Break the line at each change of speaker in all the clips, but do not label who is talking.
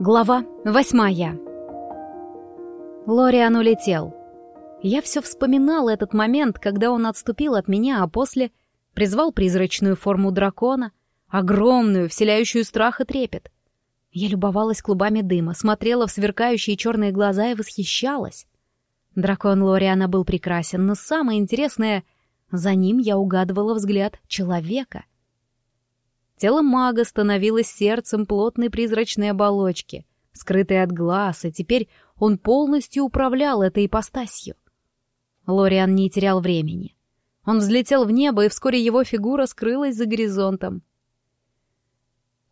Глава восьмая. Лориан улетел. Я все вспоминал этот момент, когда он отступил от меня, а после призвал призрачную форму дракона, огромную, вселяющую страх и трепет. Я любовалась клубами дыма, смотрела в сверкающие черные глаза и восхищалась. Дракон Лориана был прекрасен, но самое интересное — за ним я угадывала взгляд человека — Тело мага становилось сердцем плотной призрачной оболочки, скрытой от глаз, и теперь он полностью управлял этой ипостасью. Лориан не терял времени. Он взлетел в небо, и вскоре его фигура скрылась за горизонтом.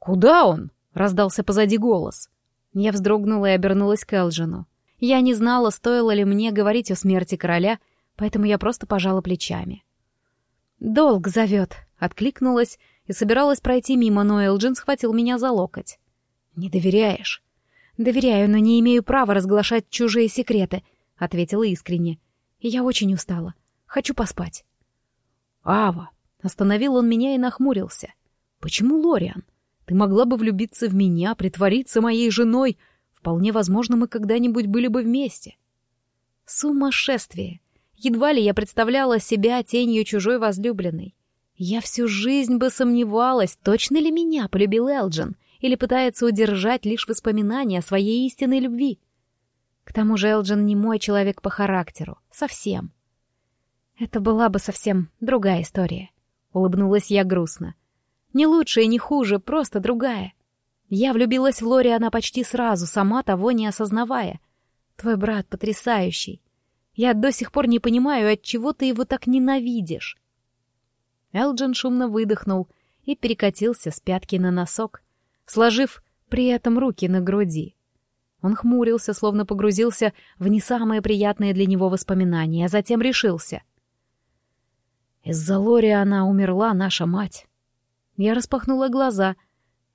«Куда он?» — раздался позади голос.
Я вздрогнула и обернулась к Элджину. Я не знала, стоило ли мне говорить о смерти короля, поэтому я просто пожала плечами. «Долг зовет», — откликнулась и собиралась пройти мимо, но Элджин схватил меня за локоть.
«Не доверяешь?»
«Доверяю, но не имею права разглашать чужие секреты», — ответила искренне. «Я очень устала. Хочу поспать».
«Ава!» — остановил он меня и нахмурился. «Почему Лориан? Ты могла бы влюбиться в меня, притвориться моей женой. Вполне возможно, мы когда-нибудь были бы вместе».
Сумасшествие! Едва ли я представляла себя тенью чужой возлюбленной. Я всю жизнь бы сомневалась, точно ли меня полюбил Элджин, или пытается удержать лишь воспоминания о своей истинной любви. К тому же Элджин не мой человек по характеру. Совсем. Это была бы совсем другая история. Улыбнулась я грустно. Не лучше и не хуже, просто другая. Я влюбилась в Лори, она почти сразу, сама того не осознавая. Твой брат потрясающий. Я до сих пор не понимаю, от чего ты его так ненавидишь.
Элджин шумно выдохнул и перекатился с пятки на носок, сложив при этом руки на груди. Он хмурился, словно погрузился в не самые приятные для него воспоминания, а затем решился. «Из-за Лори она умерла, наша мать». Я распахнула глаза.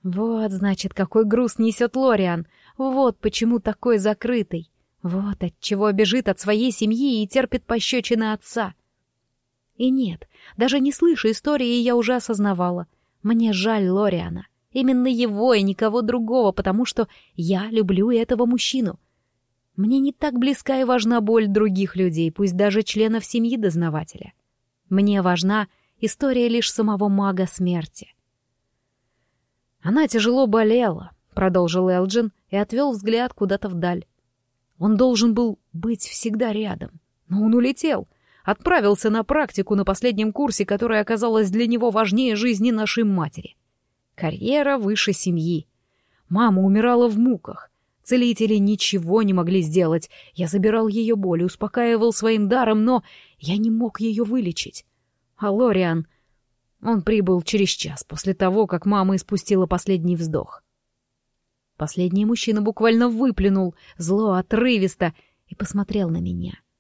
Вот, значит, какой груз несет Лориан. Вот почему такой закрытый. Вот от чего бежит от своей семьи и терпит пощечины отца. И нет, даже не слыша истории, я уже осознавала. Мне жаль Лориана. Именно его и никого другого, потому что я люблю этого мужчину. Мне не так близка и важна боль других людей, пусть даже членов семьи дознавателя. Мне важна история лишь самого мага смерти. Она тяжело болела, продолжил Элджин и отвел взгляд куда-то вдаль. Он должен был быть всегда рядом, но он улетел — Отправился на практику на последнем курсе, которая оказалась для него важнее жизни нашей матери. Карьера выше семьи. Мама умирала в муках. Целители ничего не могли сделать. Я забирал ее боль, успокаивал своим даром, но я не мог ее вылечить. А Лориан... Он прибыл через час после того, как мама испустила последний вздох. Последний мужчина буквально выплюнул, зло отрывисто, и посмотрел на меня —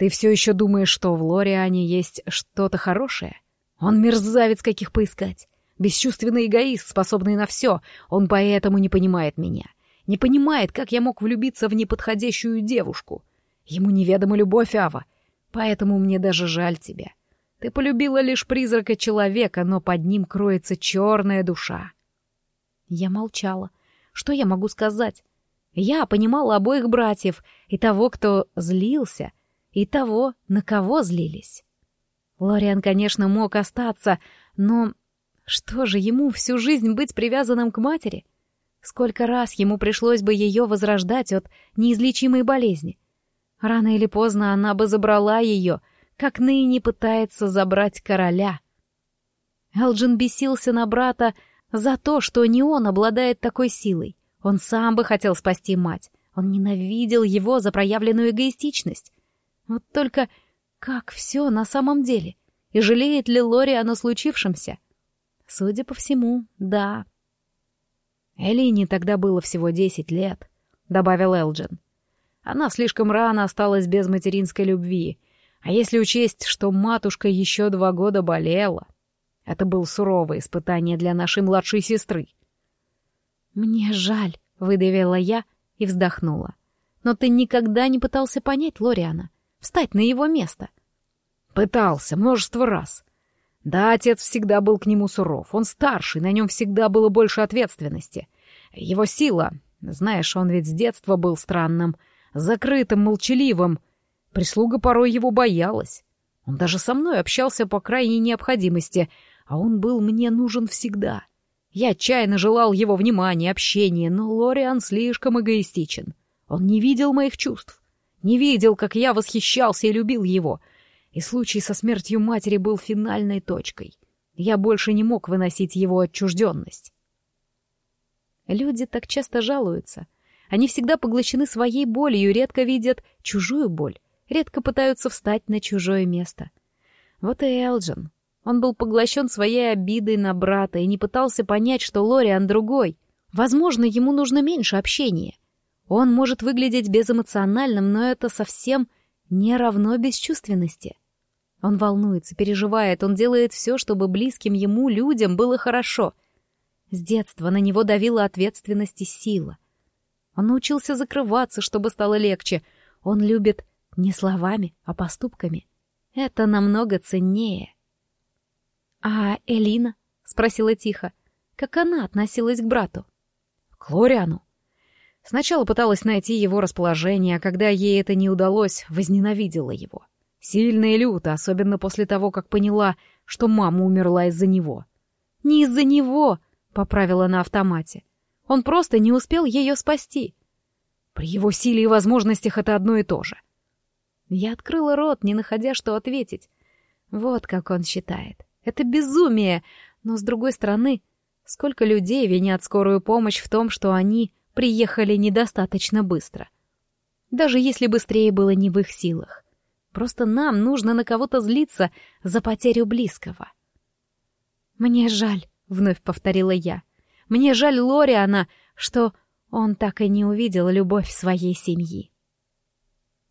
ты все еще думаешь, что в Лориане есть что-то хорошее? Он мерзавец, каких поискать. Бесчувственный эгоист, способный на все. Он поэтому не понимает меня. Не понимает, как я мог влюбиться в неподходящую девушку. Ему неведома любовь, Ава. Поэтому мне даже жаль тебя. Ты полюбила лишь призрака человека, но под ним кроется черная душа.
Я молчала. Что я могу сказать? Я понимала обоих братьев и того, кто злился — и того, на кого злились. Лориан, конечно, мог остаться, но что же ему всю жизнь быть привязанным к матери? Сколько раз ему пришлось бы ее возрождать от неизлечимой болезни? Рано или поздно она бы забрала ее, как ныне пытается забрать короля. Элджин бесился на брата за то, что не он обладает такой силой. Он сам бы хотел спасти мать. Он ненавидел его за проявленную эгоистичность. Вот только как все на самом деле? И жалеет ли Лори о случившемся? Судя по всему, да.
Элине тогда было всего десять лет, — добавил Элджин. Она слишком рано осталась без материнской любви, а если учесть, что матушка еще два года болела... Это было суровое испытание для нашей младшей сестры.
«Мне жаль», — выдавила я и вздохнула. «Но ты никогда не пытался понять Лориана встать на его место.
Пытался множество раз. Да, отец всегда был к нему суров. Он старший, на нем всегда было больше ответственности. Его сила, Знаешь, он ведь с детства был странным, закрытым, молчаливым. Прислуга порой его боялась. Он даже со мной общался по крайней необходимости, а он был мне нужен всегда. Я отчаянно желал его внимания, общения, но Лориан слишком эгоистичен. Он не видел моих чувств, не видел, как я восхищался и любил его. И случай со смертью матери был финальной точкой. Я больше не мог выносить его отчужденность. Люди так часто жалуются. Они всегда поглощены своей болью, редко видят чужую боль, редко пытаются встать на чужое место. Вот и Элджин. Он был поглощен своей обидой на брата и не пытался понять, что Лориан другой. Возможно, ему нужно меньше общения. Он может выглядеть безэмоциональным, но это совсем не равно бесчувственности. Он волнуется, переживает, он делает все, чтобы близким ему людям было хорошо. С детства на него давила ответственность и сила. Он научился закрываться, чтобы стало легче. Он любит не словами, а поступками. Это намного ценнее. «А Элина?» — спросила тихо. «Как она относилась к брату?» «К Лориану?» Сначала пыталась найти его расположение, а когда ей это не удалось, возненавидела его. Сильно и люто, особенно после того, как поняла, что мама умерла из-за него.
«Не из-за него!» — поправила на автомате. «Он просто не успел ее спасти».
При его силе и возможностях это одно и то же.
Я открыла рот, не находя, что ответить. Вот как он считает. Это безумие. Но, с другой стороны, сколько людей винят скорую помощь в том, что они приехали недостаточно быстро. Даже если быстрее было не в их силах. Просто нам нужно на кого-то злиться за потерю близкого. «Мне жаль», — вновь повторила я. «Мне жаль Лориана, что он так и не увидел любовь своей семьи».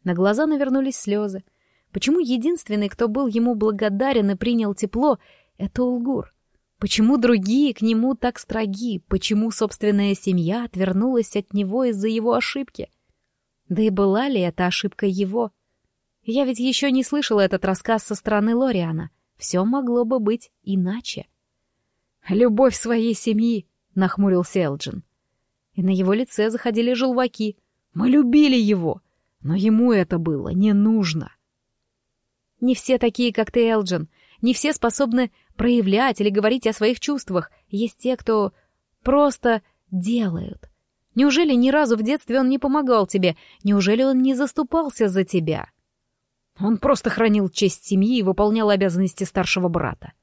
На глаза навернулись слезы. Почему единственный, кто был ему благодарен и принял тепло, — это Улгур? Почему другие к нему так строги? Почему собственная семья отвернулась от него из-за его ошибки? Да и была ли это ошибка его? Я ведь еще не слышала этот рассказ со стороны Лориана. Все могло бы быть иначе.
«Любовь своей семьи», — нахмурился Элджин.
И на его лице заходили желваки.
«Мы любили его, но ему это было не нужно».
Не все такие, как ты, Элджин. Не все способны проявлять или говорить о своих чувствах. Есть те, кто просто делают. Неужели ни разу в детстве он не помогал тебе? Неужели он не заступался за тебя?
Он просто хранил честь семьи и выполнял обязанности старшего брата.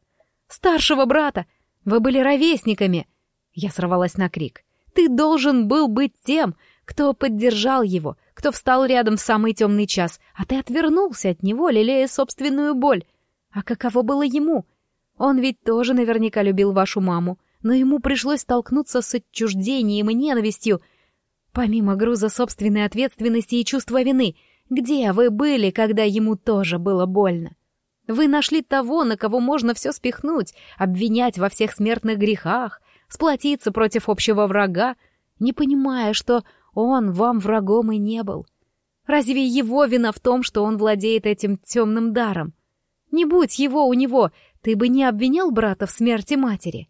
«Старшего брата! Вы были ровесниками!» Я сорвалась на крик. «Ты должен был быть тем, кто поддержал его, кто встал рядом в самый темный час, а ты отвернулся от него, лелея собственную боль. А каково было ему? Он ведь тоже наверняка любил вашу маму, но ему пришлось столкнуться с отчуждением и ненавистью. Помимо груза собственной ответственности и чувства вины, где вы были, когда ему тоже было больно? Вы нашли того, на кого можно все спихнуть, обвинять во всех смертных грехах, сплотиться против общего врага, не понимая, что он вам врагом и не был. Разве его вина в том, что он владеет этим темным даром? Не будь его у него, ты бы не обвинял брата в смерти матери.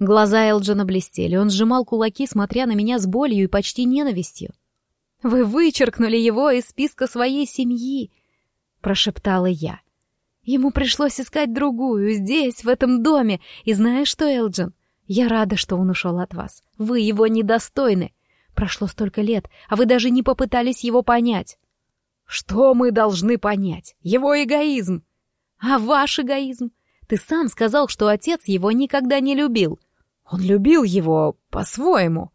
Глаза Элджина блестели, он сжимал кулаки, смотря на меня с болью и почти ненавистью. «Вы вычеркнули его из списка своей семьи», — прошептала я. «Ему пришлось искать другую здесь, в этом доме, и знаешь что, Элджин? Я рада, что он ушел от вас. Вы его недостойны. Прошло столько лет, а вы даже не попытались его понять.
Что мы должны понять? Его эгоизм.
А ваш эгоизм? Ты сам сказал, что отец его никогда не любил.
Он любил его по-своему.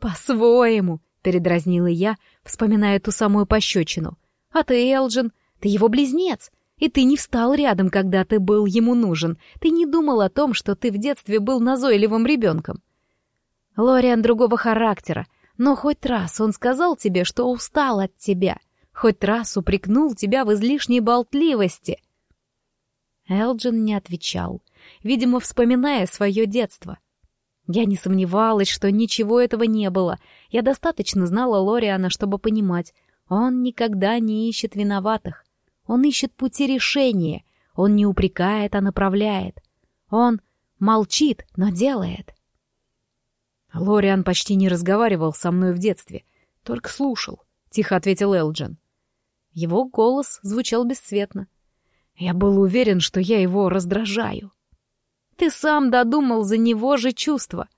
По-своему, передразнила я, вспоминая ту самую пощечину. А ты, Элджин, ты его близнец. И ты не встал рядом, когда ты был ему нужен. Ты не думал о том, что ты в детстве был назойливым ребенком. Лориан другого характера, но хоть раз он сказал тебе, что устал от тебя. Хоть раз упрекнул тебя в излишней болтливости. Элджин не отвечал, видимо, вспоминая свое детство. Я не сомневалась, что ничего этого не было. Я достаточно знала Лориана, чтобы понимать, он никогда не ищет виноватых. Он ищет пути решения. Он не упрекает, а направляет. Он молчит, но делает.
Лориан почти не разговаривал со мной в детстве, только слушал, — тихо ответил Элджин. Его голос звучал бесцветно. Я был уверен, что я его раздражаю. Ты сам додумал за него же чувства.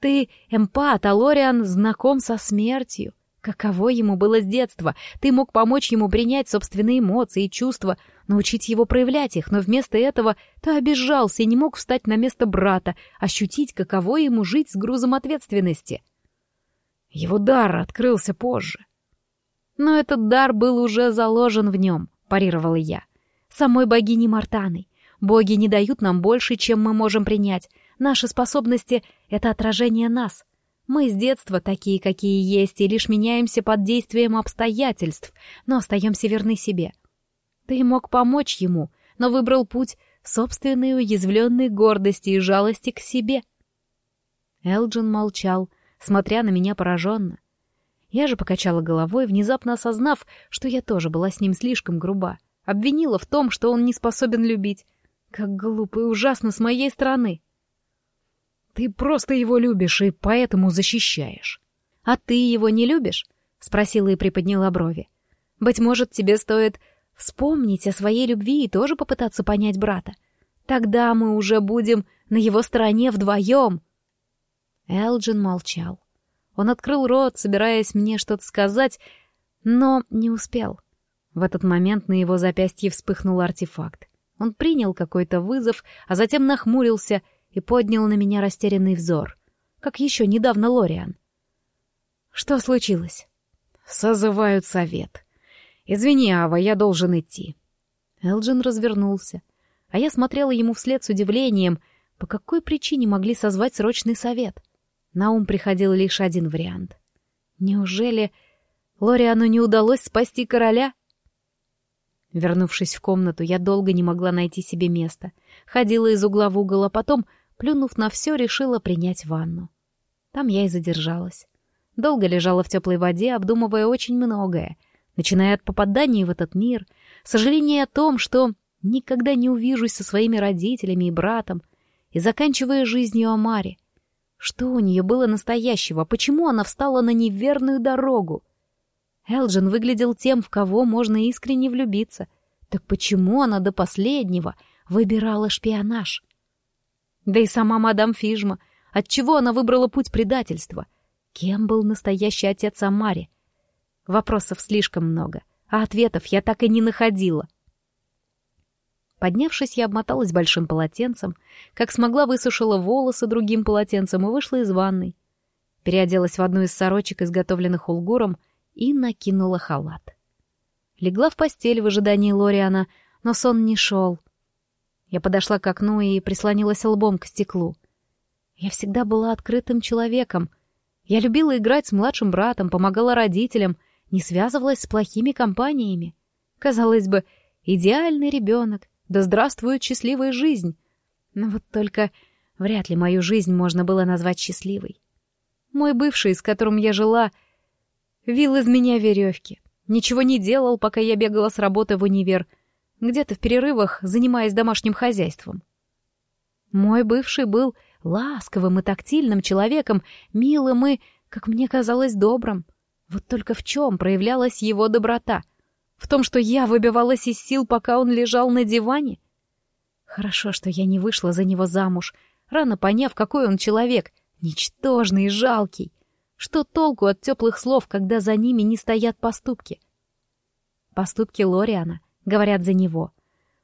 Ты эмпат, а Лориан знаком со смертью. Каково ему было с детства? Ты мог помочь ему принять собственные эмоции и чувства, научить его проявлять их, но вместо этого ты обижался и не мог встать на место брата, ощутить, каково ему жить с грузом ответственности. Его дар открылся позже. Но этот дар был уже заложен в нем, парировала я. Самой богини Мартаны. Боги не дают нам больше, чем мы можем принять. Наши способности — это отражение нас — мы с детства такие, какие есть, и лишь меняемся под действием обстоятельств, но остаемся верны себе. Ты мог помочь ему, но выбрал путь собственной уязвленной гордости и жалости к себе. Элджин молчал, смотря на меня пораженно. Я же покачала головой, внезапно осознав, что я тоже была с ним слишком груба. Обвинила в том, что он не способен любить. Как глупо и ужасно с моей стороны. Ты просто его любишь и поэтому защищаешь. А ты его не любишь? Спросила и приподняла брови. Быть может, тебе стоит вспомнить о своей любви и тоже попытаться понять брата. Тогда мы уже будем на его стороне вдвоем. Элджин молчал. Он открыл рот, собираясь мне что-то сказать, но не успел. В этот момент на его запястье вспыхнул артефакт. Он принял какой-то вызов, а затем нахмурился — и поднял на меня растерянный взор, как еще недавно Лориан. «Что случилось?» «Созывают совет. Извини, Ава, я должен идти». Элджин развернулся, а я смотрела ему вслед с удивлением, по какой причине могли созвать срочный совет. На ум приходил лишь один вариант. Неужели Лориану не удалось спасти короля? Вернувшись в комнату, я долго не могла найти себе места. Ходила из угла в угол, а потом плюнув на все, решила принять ванну. Там я и задержалась. Долго лежала в теплой воде, обдумывая очень многое, начиная от попадания в этот мир, сожаления о том, что никогда не увижусь со своими родителями и братом, и заканчивая жизнью Амари. Что у нее было настоящего? Почему она встала на неверную дорогу? Элджин выглядел тем, в кого можно искренне влюбиться. Так почему она до последнего выбирала шпионаж? Да и сама мадам Фижма. Отчего она выбрала путь предательства? Кем был настоящий отец Амари? Вопросов слишком много, а ответов я так и не находила. Поднявшись, я обмоталась большим полотенцем, как смогла высушила волосы другим полотенцем и вышла из ванной. Переоделась в одну из сорочек, изготовленных улгуром, и накинула халат. Легла в постель в ожидании Лориана, но сон не шел. Я подошла к окну и прислонилась лбом к стеклу. Я всегда была открытым человеком. Я любила играть с младшим братом, помогала родителям, не связывалась с плохими компаниями. Казалось бы, идеальный ребенок, да здравствует счастливая жизнь. Но вот только вряд ли мою жизнь можно было назвать счастливой. Мой бывший, с которым я жила, вил из меня веревки. Ничего не делал, пока я бегала с работы в универ — где-то в перерывах, занимаясь домашним хозяйством. Мой бывший был ласковым и тактильным человеком, милым и, как мне казалось, добрым. Вот только в чем проявлялась его доброта? В том, что я выбивалась из сил, пока он лежал на диване? Хорошо, что я не вышла за него замуж, рано поняв, какой он человек, ничтожный и жалкий. Что толку от теплых слов, когда за ними не стоят поступки? Поступки Лориана говорят за него.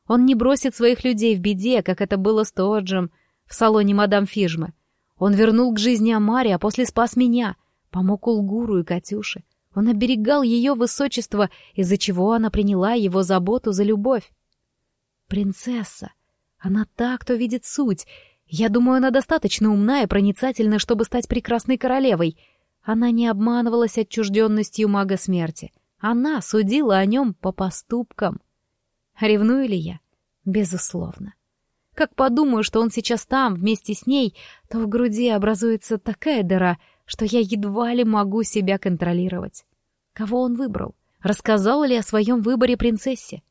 Он не бросит своих людей в беде, как это было с Тоджем в салоне мадам Фижмы. Он вернул к жизни Амари, а после спас меня, помог Улгуру и Катюше. Он оберегал ее высочество, из-за чего она приняла его заботу за любовь. Принцесса. Она так, кто видит суть. Я думаю, она достаточно умна и проницательна, чтобы стать прекрасной королевой. Она не обманывалась отчужденностью мага смерти. Она судила о нем по поступкам. Ревную ли я? Безусловно. Как подумаю, что он сейчас там, вместе с ней, то в груди образуется такая дыра, что я едва ли могу себя контролировать. Кого он выбрал? Рассказала ли о своем выборе принцессе?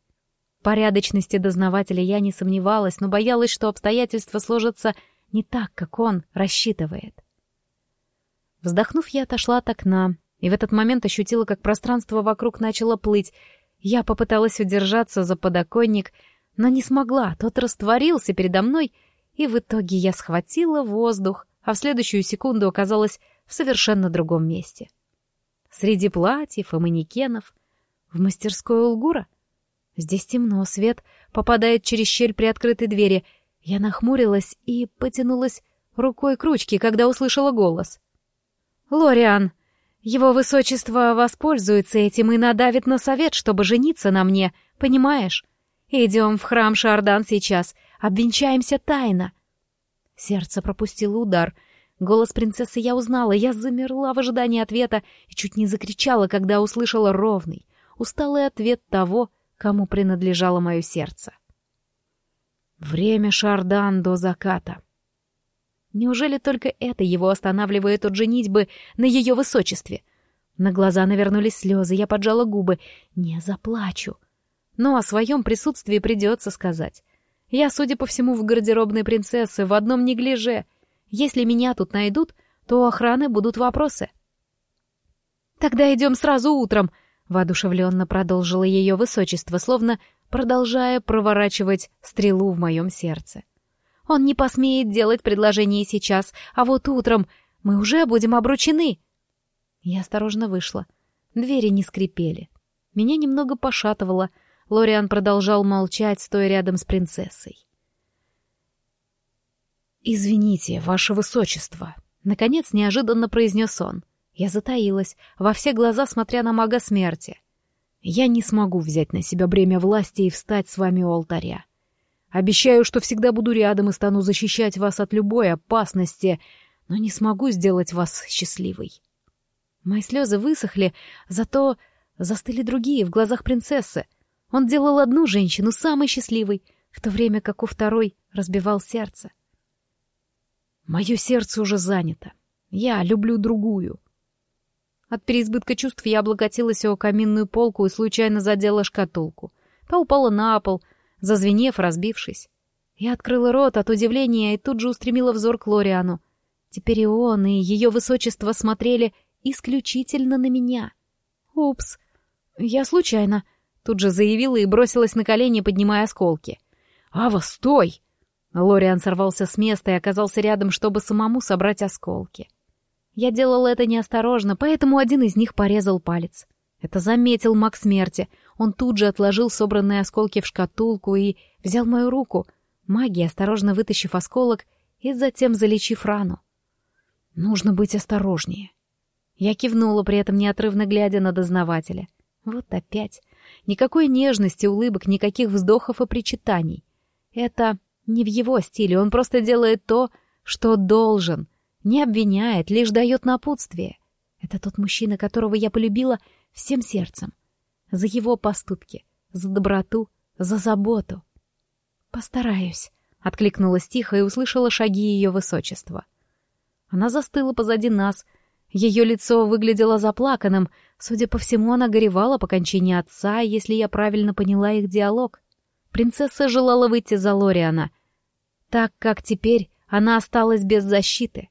Порядочности дознавателя я не сомневалась, но боялась, что обстоятельства сложатся не так, как он рассчитывает.
Вздохнув, я отошла от окна, и в этот момент ощутила, как пространство вокруг начало плыть. Я попыталась удержаться за подоконник, но не смогла, тот растворился передо мной, и в итоге я схватила воздух, а в следующую секунду оказалась в совершенно другом месте. Среди платьев и манекенов, в мастерской Улгура. Здесь темно, свет попадает через щель при открытой двери. Я нахмурилась и потянулась рукой к ручке, когда услышала голос. «Лориан, его высочество воспользуется этим и надавит на совет, чтобы жениться на мне, понимаешь? Идем в храм Шардан сейчас, обвенчаемся тайно». Сердце пропустило удар. Голос принцессы я узнала, я замерла в ожидании ответа и чуть не закричала, когда услышала ровный, усталый ответ того, кому принадлежало мое сердце. Время Шардан до заката. Неужели только это его останавливает от женитьбы на ее высочестве? На глаза навернулись слезы, я поджала губы. Не заплачу. Но о своем присутствии придется сказать. Я, судя по всему, в гардеробной принцессы, в одном неглиже. Если меня тут найдут, то у охраны будут вопросы. «Тогда идем сразу утром», — воодушевленно продолжило ее высочество, словно продолжая проворачивать стрелу в моем сердце. Он не посмеет делать предложение сейчас, а вот утром мы уже будем обручены. Я осторожно вышла. Двери не скрипели. Меня немного пошатывало. Лориан продолжал молчать, стоя рядом с принцессой. «Извините, ваше высочество», — наконец неожиданно произнес он. Я затаилась, во все глаза смотря на мага смерти. «Я не смогу взять на себя бремя власти и встать с вами у алтаря. Обещаю, что всегда буду рядом и стану защищать вас от любой опасности, но не смогу сделать вас счастливой. Мои слезы высохли, зато застыли другие в глазах принцессы. Он делал одну женщину самой счастливой, в то время как у второй разбивал сердце. Мое сердце уже занято. Я люблю другую. От переизбытка чувств я облокотилась о каминную полку и случайно задела шкатулку. Та упала на пол — зазвенев, разбившись. Я открыла рот от удивления и тут же устремила взор к Лориану. Теперь и он, и ее высочество смотрели исключительно на меня. «Упс, я случайно», — тут же заявила и бросилась на колени, поднимая осколки. «Ава, стой!» Лориан сорвался с места и оказался рядом, чтобы самому собрать осколки. Я делала это неосторожно, поэтому один из них порезал палец. Это заметил маг смерти. Он тут же отложил собранные осколки в шкатулку и взял мою руку, магией осторожно вытащив осколок и затем залечив рану. Нужно быть осторожнее. Я кивнула, при этом неотрывно глядя на дознавателя. Вот опять. Никакой нежности, улыбок, никаких вздохов и причитаний. Это не в его стиле, он просто делает то, что должен. Не обвиняет, лишь дает напутствие. Это тот мужчина, которого я полюбила всем сердцем. За его поступки, за доброту, за заботу. «Постараюсь», — откликнулась тихо и услышала шаги ее высочества. Она застыла позади нас. Ее лицо выглядело заплаканным. Судя по всему, она горевала по кончине отца, если я правильно поняла их диалог. Принцесса желала выйти за Лориана, так как теперь она осталась без защиты.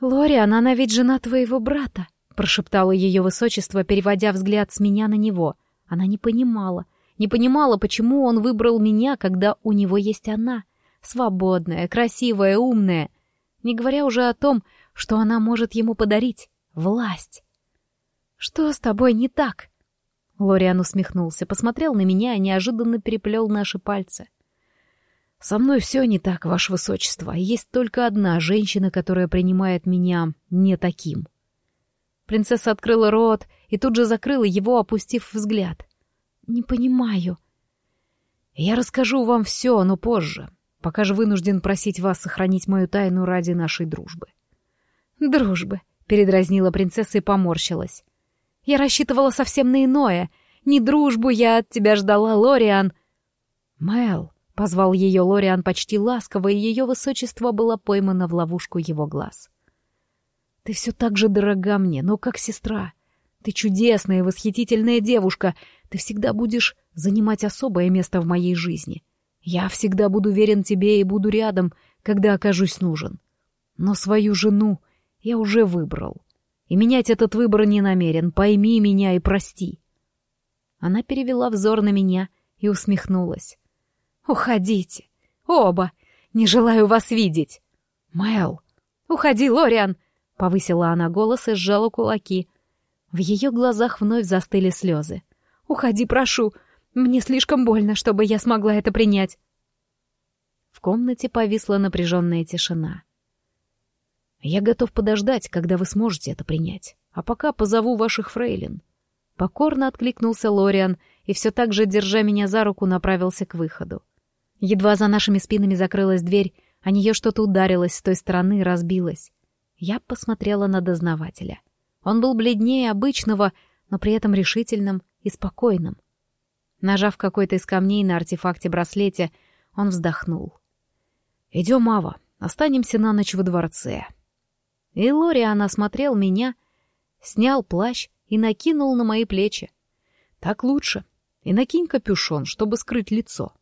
«Лориан, она ведь жена твоего брата», прошептало ее высочество, переводя взгляд с меня на него. Она не понимала, не понимала, почему он выбрал меня, когда у него есть она, свободная, красивая, умная, не говоря уже о том, что она может ему подарить — власть. «Что с тобой не так?» Лориан усмехнулся, посмотрел на меня и неожиданно переплел наши пальцы. «Со мной все не так, ваше высочество. Есть только одна женщина, которая принимает меня не таким». Принцесса открыла рот и тут же закрыла его, опустив взгляд. «Не понимаю». «Я расскажу вам все, но позже. Пока же вынужден просить вас сохранить мою тайну ради нашей дружбы». «Дружбы», — передразнила принцесса и поморщилась. «Я рассчитывала совсем на иное. Не дружбу я от тебя ждала, Лориан». «Мэл», — позвал ее Лориан почти ласково, и ее высочество было поймано в ловушку его глаз. Ты все так же дорога мне, но как сестра. Ты чудесная восхитительная девушка. Ты всегда будешь занимать особое место в моей жизни. Я всегда буду верен тебе и буду рядом, когда окажусь нужен.
Но свою жену я уже выбрал. И менять этот выбор не намерен. Пойми меня и прости.
Она перевела взор на меня и усмехнулась. «Уходите! Оба! Не желаю вас видеть!»
«Мэл!»
«Уходи, Лориан!» — повысила она голос и сжала кулаки. В ее глазах вновь застыли слезы. «Уходи, прошу! Мне слишком больно, чтобы я смогла это принять!» В комнате повисла напряженная тишина.
«Я готов подождать, когда вы сможете это принять, а пока позову ваших фрейлин». Покорно откликнулся Лориан и все так же, держа меня за руку, направился к выходу. Едва за нашими спинами закрылась дверь, о нее что-то ударилось с той стороны и разбилось. Я посмотрела на дознавателя. Он был бледнее обычного, но при этом решительным и спокойным. Нажав какой-то из камней на артефакте-браслете, он вздохнул. «Идем, Ава, останемся на ночь во дворце». И Лориан осмотрел меня, снял плащ и накинул на мои плечи. «Так лучше. И накинь капюшон, чтобы скрыть лицо».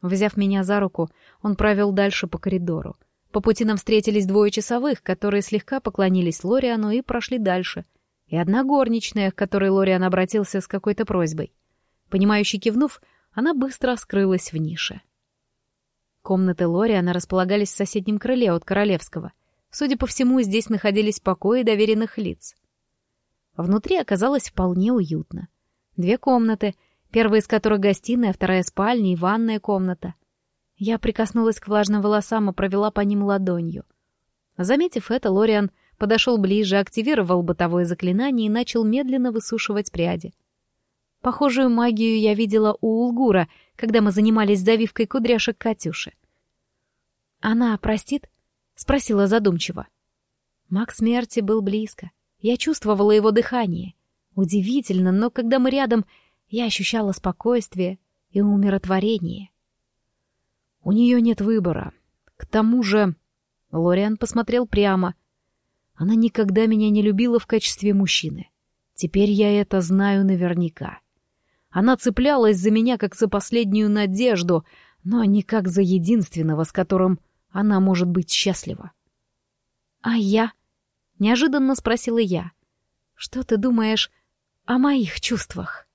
Взяв меня за руку, он провел дальше по коридору. По пути нам встретились двое часовых, которые слегка поклонились Лориану и прошли дальше. И одна горничная, к которой Лориан обратился с какой-то просьбой. Понимающе кивнув, она быстро скрылась в нише. Комнаты Лориана располагались в соседнем крыле от королевского. Судя по всему, здесь находились покои доверенных лиц. Внутри оказалось вполне уютно. Две комнаты — Первая из которых гостиная, вторая спальня и ванная комната. Я прикоснулась к влажным волосам и провела по ним ладонью. Заметив это, Лориан подошел ближе, активировал бытовое заклинание и начал медленно высушивать пряди. Похожую магию я видела у Улгура, когда мы занимались завивкой кудряшек Катюши. «Она простит?» — спросила задумчиво. Маг смерти был близко. Я чувствовала его дыхание. Удивительно, но когда мы рядом, я ощущала спокойствие и умиротворение. У нее нет выбора. К тому же... Лориан посмотрел прямо. Она никогда меня не любила в качестве мужчины. Теперь я это знаю наверняка. Она цеплялась за меня как за последнюю надежду, но не как за единственного, с которым она может быть счастлива. «А я?» — неожиданно спросила я. «Что ты думаешь о моих чувствах?»